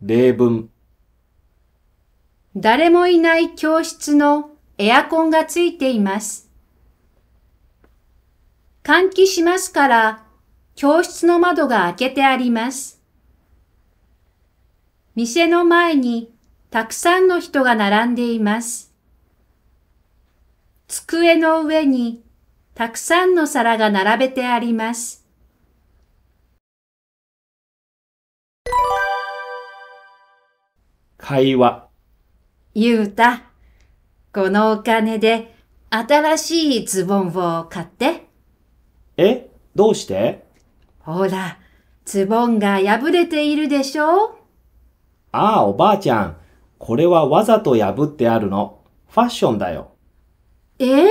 例文。誰もいない教室のエアコンがついています。換気しますから、教室の窓が開けてあります。店の前にたくさんの人が並んでいます。机の上にたくさんの皿が並べてあります。会話。ゆうた、このお金で新しいズボンを買って。え？どうして？ほら、ズボンが破れているでしょ？ああ、おばあちゃん。これはわざと破ってあるの。ファッションだよ。え？え